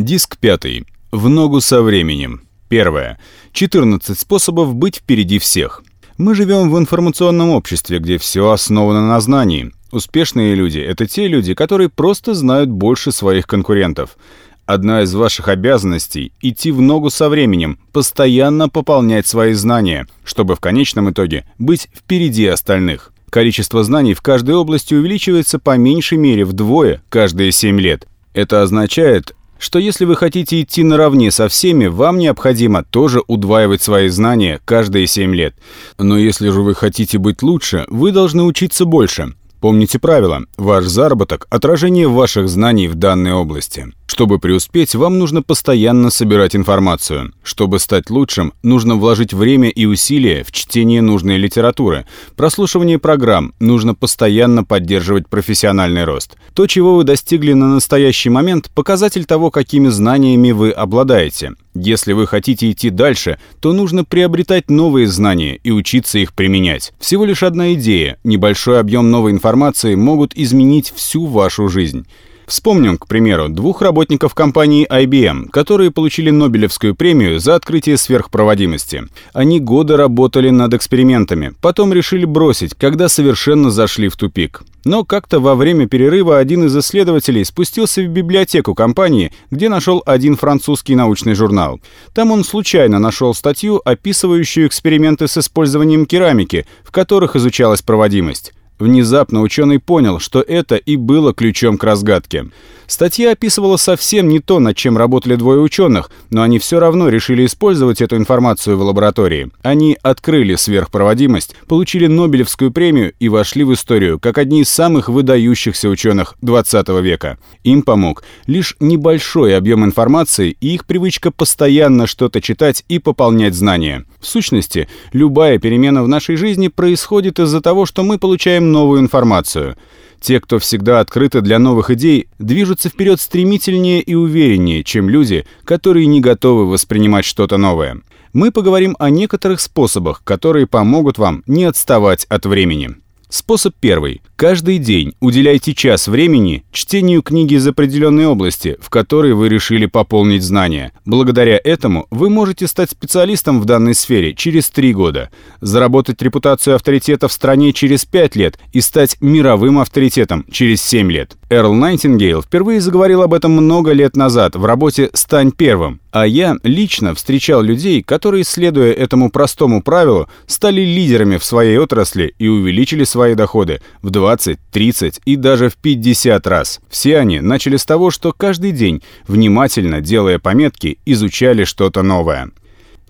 Диск пятый. В ногу со временем. Первое. 14 способов быть впереди всех. Мы живем в информационном обществе, где все основано на знании. Успешные люди — это те люди, которые просто знают больше своих конкурентов. Одна из ваших обязанностей — идти в ногу со временем, постоянно пополнять свои знания, чтобы в конечном итоге быть впереди остальных. Количество знаний в каждой области увеличивается по меньшей мере вдвое каждые 7 лет. Это означает, что если вы хотите идти наравне со всеми, вам необходимо тоже удваивать свои знания каждые 7 лет. Но если же вы хотите быть лучше, вы должны учиться больше. Помните правило, ваш заработок – отражение ваших знаний в данной области. Чтобы преуспеть, вам нужно постоянно собирать информацию. Чтобы стать лучшим, нужно вложить время и усилия в чтение нужной литературы, прослушивание программ, нужно постоянно поддерживать профессиональный рост. То, чего вы достигли на настоящий момент – показатель того, какими знаниями вы обладаете. Если вы хотите идти дальше, то нужно приобретать новые знания и учиться их применять. Всего лишь одна идея, небольшой объем новой информации могут изменить всю вашу жизнь. Вспомним, к примеру, двух работников компании IBM, которые получили Нобелевскую премию за открытие сверхпроводимости. Они годы работали над экспериментами, потом решили бросить, когда совершенно зашли в тупик. Но как-то во время перерыва один из исследователей спустился в библиотеку компании, где нашел один французский научный журнал. Там он случайно нашел статью, описывающую эксперименты с использованием керамики, в которых изучалась проводимость. Внезапно ученый понял, что это и было ключом к разгадке. Статья описывала совсем не то, над чем работали двое ученых, но они все равно решили использовать эту информацию в лаборатории. Они открыли сверхпроводимость, получили Нобелевскую премию и вошли в историю как одни из самых выдающихся ученых 20 века. Им помог лишь небольшой объем информации и их привычка постоянно что-то читать и пополнять знания. В сущности, любая перемена в нашей жизни происходит из-за того, что мы получаем новую информацию. Те, кто всегда открыты для новых идей, движутся вперед стремительнее и увереннее, чем люди, которые не готовы воспринимать что-то новое. Мы поговорим о некоторых способах, которые помогут вам не отставать от времени. Способ первый. Каждый день уделяйте час времени чтению книги из определенной области, в которой вы решили пополнить знания. Благодаря этому вы можете стать специалистом в данной сфере через три года, заработать репутацию авторитета в стране через пять лет и стать мировым авторитетом через семь лет. Эрл Найтингейл впервые заговорил об этом много лет назад в работе «Стань первым», а я лично встречал людей, которые, следуя этому простому правилу, стали лидерами в своей отрасли и увеличили свои доходы в 20, 30 и даже в 50 раз. Все они начали с того, что каждый день, внимательно делая пометки, изучали что-то новое.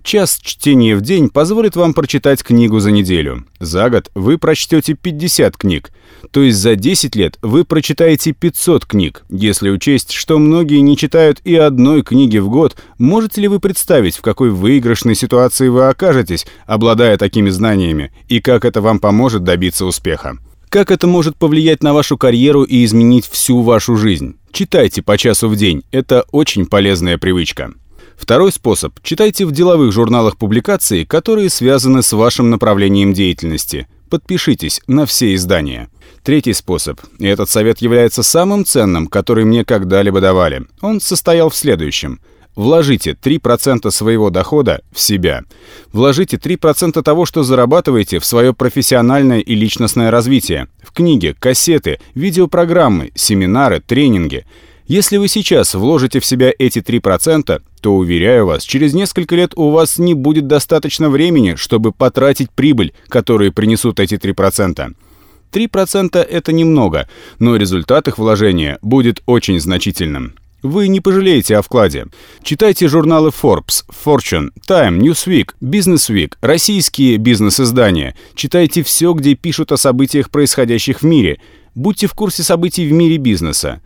Час чтения в день позволит вам прочитать книгу за неделю. За год вы прочтете 50 книг. То есть за 10 лет вы прочитаете 500 книг. Если учесть, что многие не читают и одной книги в год, можете ли вы представить, в какой выигрышной ситуации вы окажетесь, обладая такими знаниями, и как это вам поможет добиться успеха? Как это может повлиять на вашу карьеру и изменить всю вашу жизнь? Читайте по часу в день. Это очень полезная привычка. Второй способ – читайте в деловых журналах публикации, которые связаны с вашим направлением деятельности. Подпишитесь на все издания. Третий способ, и этот совет является самым ценным, который мне когда-либо давали. Он состоял в следующем. Вложите 3% своего дохода в себя. Вложите 3% того, что зарабатываете, в свое профессиональное и личностное развитие. В книги, кассеты, видеопрограммы, семинары, тренинги – если вы сейчас вложите в себя эти 3%, то, уверяю вас, через несколько лет у вас не будет достаточно времени, чтобы потратить прибыль, которую принесут эти 3%. 3% это немного, но результат их вложения будет очень значительным. Вы не пожалеете о вкладе. Читайте журналы Forbes, Fortune, Time, Newsweek, Business Week, российские бизнес-издания. Читайте все, где пишут о событиях, происходящих в мире. Будьте в курсе событий в мире бизнеса.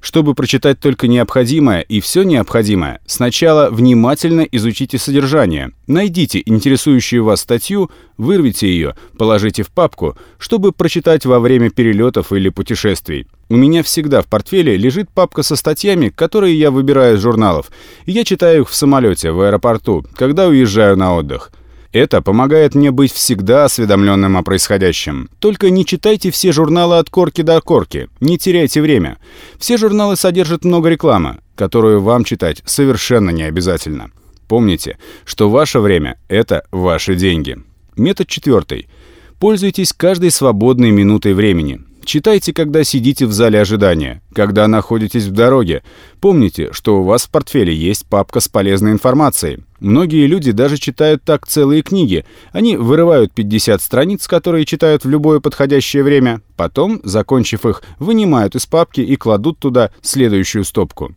Чтобы прочитать только необходимое и все необходимое, сначала внимательно изучите содержание. Найдите интересующую вас статью, вырвите ее, положите в папку, чтобы прочитать во время перелетов или путешествий. У меня всегда в портфеле лежит папка со статьями, которые я выбираю из журналов, и я читаю их в самолете, в аэропорту, когда уезжаю на отдых. Это помогает мне быть всегда осведомленным о происходящем. Только не читайте все журналы от корки до корки, не теряйте время. Все журналы содержат много рекламы. которую вам читать совершенно не обязательно. Помните, что ваше время — это ваши деньги. Метод четвертый. Пользуйтесь каждой свободной минутой времени. Читайте, когда сидите в зале ожидания, когда находитесь в дороге. Помните, что у вас в портфеле есть папка с полезной информацией. Многие люди даже читают так целые книги. Они вырывают 50 страниц, которые читают в любое подходящее время. Потом, закончив их, вынимают из папки и кладут туда следующую стопку.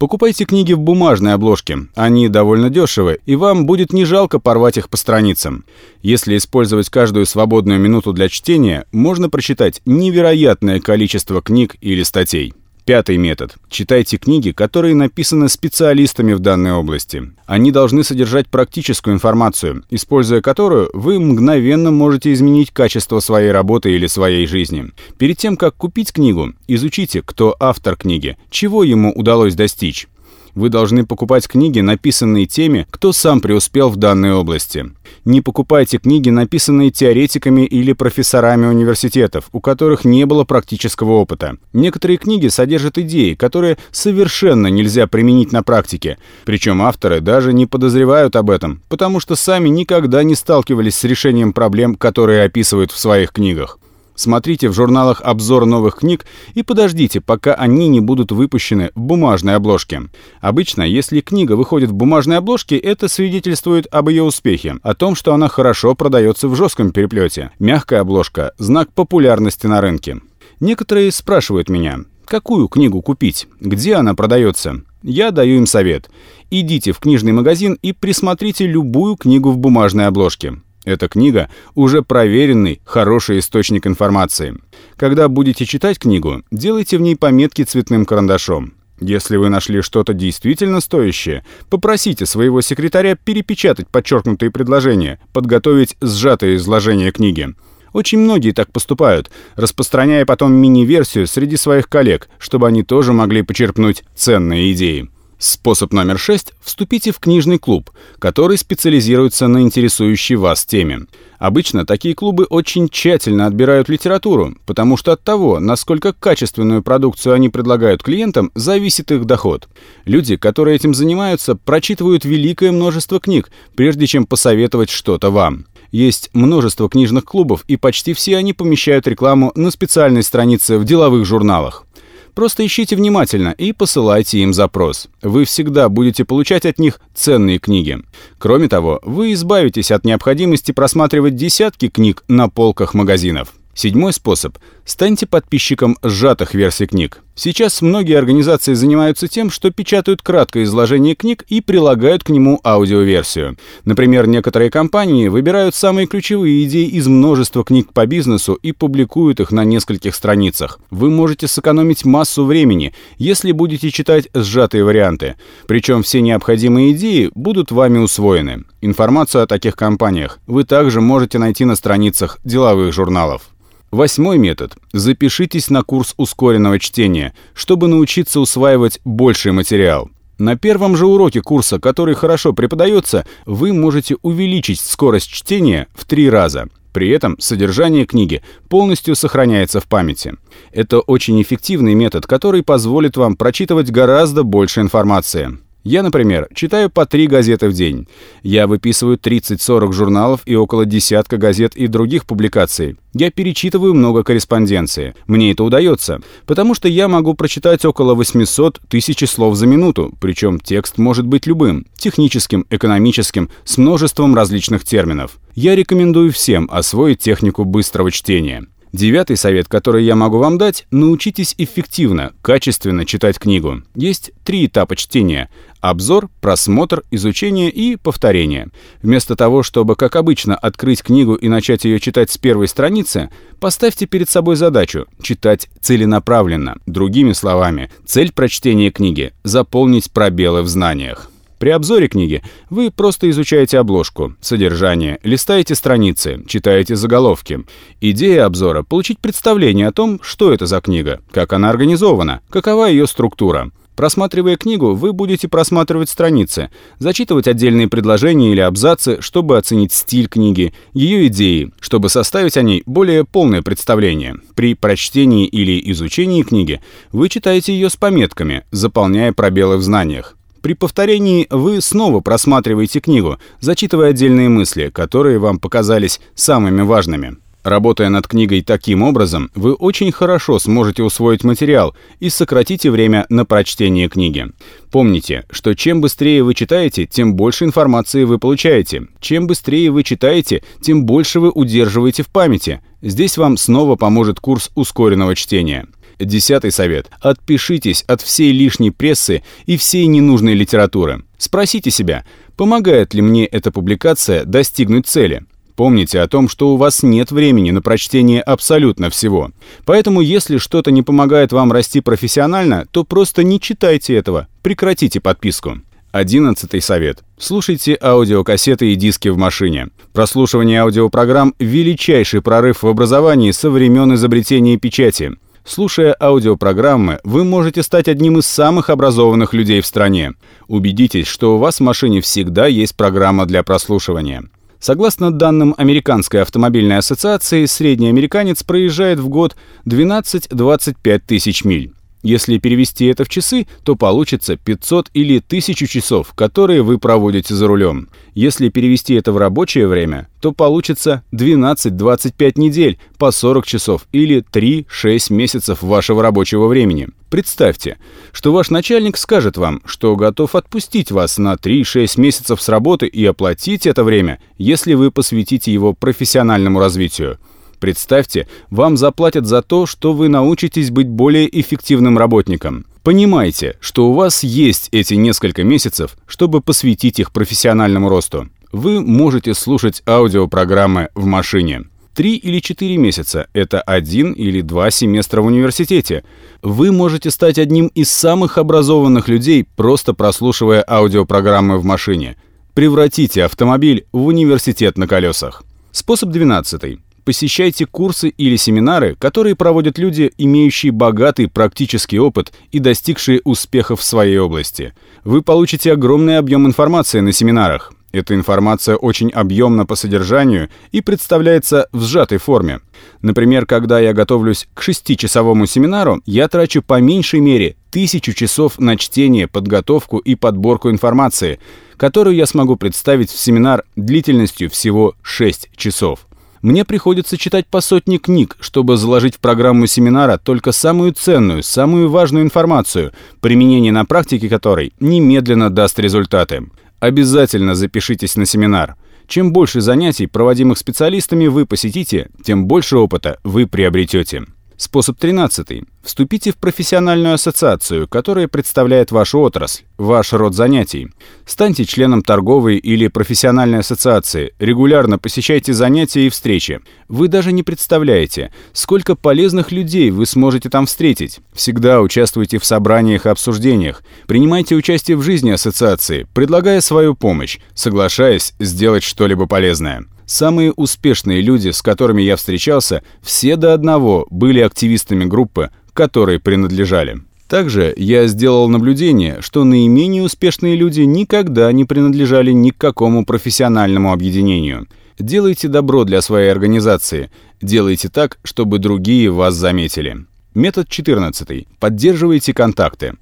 Покупайте книги в бумажной обложке. Они довольно дешевы, и вам будет не жалко порвать их по страницам. Если использовать каждую свободную минуту для чтения, можно прочитать невероятное количество книг или статей. Пятый метод. Читайте книги, которые написаны специалистами в данной области. Они должны содержать практическую информацию, используя которую вы мгновенно можете изменить качество своей работы или своей жизни. Перед тем, как купить книгу, изучите, кто автор книги, чего ему удалось достичь. Вы должны покупать книги, написанные теми, кто сам преуспел в данной области. Не покупайте книги, написанные теоретиками или профессорами университетов, у которых не было практического опыта. Некоторые книги содержат идеи, которые совершенно нельзя применить на практике. Причем авторы даже не подозревают об этом, потому что сами никогда не сталкивались с решением проблем, которые описывают в своих книгах. Смотрите в журналах обзор новых книг и подождите, пока они не будут выпущены в бумажной обложке. Обычно, если книга выходит в бумажной обложке, это свидетельствует об ее успехе, о том, что она хорошо продается в жестком переплете. Мягкая обложка – знак популярности на рынке. Некоторые спрашивают меня, какую книгу купить, где она продается. Я даю им совет. Идите в книжный магазин и присмотрите любую книгу в бумажной обложке. Эта книга уже проверенный, хороший источник информации. Когда будете читать книгу, делайте в ней пометки цветным карандашом. Если вы нашли что-то действительно стоящее, попросите своего секретаря перепечатать подчеркнутые предложения, подготовить сжатое изложение книги. Очень многие так поступают, распространяя потом мини-версию среди своих коллег, чтобы они тоже могли почерпнуть ценные идеи. Способ номер шесть – вступите в книжный клуб, который специализируется на интересующей вас теме. Обычно такие клубы очень тщательно отбирают литературу, потому что от того, насколько качественную продукцию они предлагают клиентам, зависит их доход. Люди, которые этим занимаются, прочитывают великое множество книг, прежде чем посоветовать что-то вам. Есть множество книжных клубов, и почти все они помещают рекламу на специальной странице в деловых журналах. Просто ищите внимательно и посылайте им запрос. Вы всегда будете получать от них ценные книги. Кроме того, вы избавитесь от необходимости просматривать десятки книг на полках магазинов. Седьмой способ. Станьте подписчиком сжатых версий книг. Сейчас многие организации занимаются тем, что печатают краткое изложение книг и прилагают к нему аудиоверсию. Например, некоторые компании выбирают самые ключевые идеи из множества книг по бизнесу и публикуют их на нескольких страницах. Вы можете сэкономить массу времени, если будете читать сжатые варианты. Причем все необходимые идеи будут вами усвоены. Информацию о таких компаниях вы также можете найти на страницах деловых журналов. Восьмой метод. Запишитесь на курс ускоренного чтения, чтобы научиться усваивать больший материал. На первом же уроке курса, который хорошо преподается, вы можете увеличить скорость чтения в три раза. При этом содержание книги полностью сохраняется в памяти. Это очень эффективный метод, который позволит вам прочитывать гораздо больше информации. Я, например, читаю по три газеты в день. Я выписываю 30-40 журналов и около десятка газет и других публикаций. Я перечитываю много корреспонденции. Мне это удается, потому что я могу прочитать около 800 тысяч слов за минуту, причем текст может быть любым, техническим, экономическим, с множеством различных терминов. Я рекомендую всем освоить технику быстрого чтения. Девятый совет, который я могу вам дать – научитесь эффективно, качественно читать книгу. Есть три этапа чтения – обзор, просмотр, изучение и повторение. Вместо того, чтобы, как обычно, открыть книгу и начать ее читать с первой страницы, поставьте перед собой задачу – читать целенаправленно. Другими словами, цель прочтения книги – заполнить пробелы в знаниях. При обзоре книги вы просто изучаете обложку, содержание, листаете страницы, читаете заголовки. Идея обзора — получить представление о том, что это за книга, как она организована, какова ее структура. Просматривая книгу, вы будете просматривать страницы, зачитывать отдельные предложения или абзацы, чтобы оценить стиль книги, ее идеи, чтобы составить о ней более полное представление. При прочтении или изучении книги вы читаете ее с пометками, заполняя пробелы в знаниях. При повторении вы снова просматриваете книгу, зачитывая отдельные мысли, которые вам показались самыми важными. Работая над книгой таким образом, вы очень хорошо сможете усвоить материал и сократите время на прочтение книги. Помните, что чем быстрее вы читаете, тем больше информации вы получаете. Чем быстрее вы читаете, тем больше вы удерживаете в памяти. Здесь вам снова поможет курс ускоренного чтения. Десятый совет. Отпишитесь от всей лишней прессы и всей ненужной литературы. Спросите себя, помогает ли мне эта публикация достигнуть цели. Помните о том, что у вас нет времени на прочтение абсолютно всего. Поэтому, если что-то не помогает вам расти профессионально, то просто не читайте этого, прекратите подписку. Одиннадцатый совет. Слушайте аудиокассеты и диски в машине. Прослушивание аудиопрограмм – величайший прорыв в образовании со времен изобретения печати. Слушая аудиопрограммы, вы можете стать одним из самых образованных людей в стране. Убедитесь, что у вас в машине всегда есть программа для прослушивания. Согласно данным Американской автомобильной ассоциации, средний американец проезжает в год 12-25 тысяч миль. Если перевести это в часы, то получится 500 или 1000 часов, которые вы проводите за рулем. Если перевести это в рабочее время, то получится 12-25 недель по 40 часов или 3-6 месяцев вашего рабочего времени. Представьте, что ваш начальник скажет вам, что готов отпустить вас на 3-6 месяцев с работы и оплатить это время, если вы посвятите его профессиональному развитию. Представьте, вам заплатят за то, что вы научитесь быть более эффективным работником. Понимайте, что у вас есть эти несколько месяцев, чтобы посвятить их профессиональному росту. Вы можете слушать аудиопрограммы в машине. Три или четыре месяца – это один или два семестра в университете. Вы можете стать одним из самых образованных людей, просто прослушивая аудиопрограммы в машине. Превратите автомобиль в университет на колесах. Способ 12. Посещайте курсы или семинары, которые проводят люди, имеющие богатый практический опыт и достигшие успехов в своей области. Вы получите огромный объем информации на семинарах. Эта информация очень объемна по содержанию и представляется в сжатой форме. Например, когда я готовлюсь к шестичасовому семинару, я трачу по меньшей мере тысячу часов на чтение, подготовку и подборку информации, которую я смогу представить в семинар длительностью всего 6 часов. Мне приходится читать по сотне книг, чтобы заложить в программу семинара только самую ценную, самую важную информацию, применение на практике которой немедленно даст результаты. Обязательно запишитесь на семинар. Чем больше занятий, проводимых специалистами, вы посетите, тем больше опыта вы приобретете. Способ 13. Вступите в профессиональную ассоциацию, которая представляет вашу отрасль, ваш род занятий. Станьте членом торговой или профессиональной ассоциации, регулярно посещайте занятия и встречи. Вы даже не представляете, сколько полезных людей вы сможете там встретить. Всегда участвуйте в собраниях и обсуждениях, принимайте участие в жизни ассоциации, предлагая свою помощь, соглашаясь сделать что-либо полезное. Самые успешные люди, с которыми я встречался, все до одного были активистами группы, которой принадлежали. Также я сделал наблюдение, что наименее успешные люди никогда не принадлежали ни к какому профессиональному объединению. Делайте добро для своей организации. Делайте так, чтобы другие вас заметили. Метод 14. Поддерживайте контакты.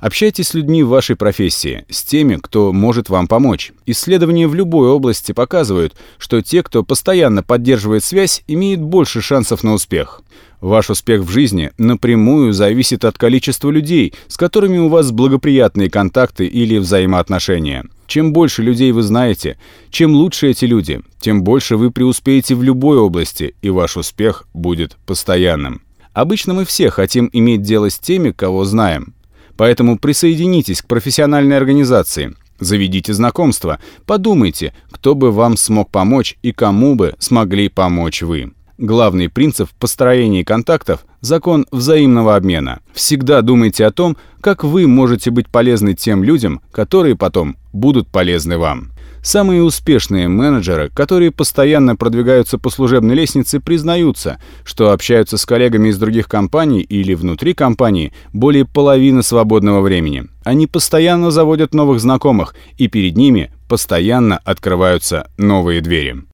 Общайтесь с людьми в вашей профессии, с теми, кто может вам помочь. Исследования в любой области показывают, что те, кто постоянно поддерживает связь, имеют больше шансов на успех. Ваш успех в жизни напрямую зависит от количества людей, с которыми у вас благоприятные контакты или взаимоотношения. Чем больше людей вы знаете, чем лучше эти люди, тем больше вы преуспеете в любой области, и ваш успех будет постоянным. Обычно мы все хотим иметь дело с теми, кого знаем. Поэтому присоединитесь к профессиональной организации, заведите знакомства, подумайте, кто бы вам смог помочь и кому бы смогли помочь вы. Главный принцип в построении контактов – закон взаимного обмена. Всегда думайте о том, как вы можете быть полезны тем людям, которые потом будут полезны вам. Самые успешные менеджеры, которые постоянно продвигаются по служебной лестнице, признаются, что общаются с коллегами из других компаний или внутри компании более половины свободного времени. Они постоянно заводят новых знакомых, и перед ними постоянно открываются новые двери.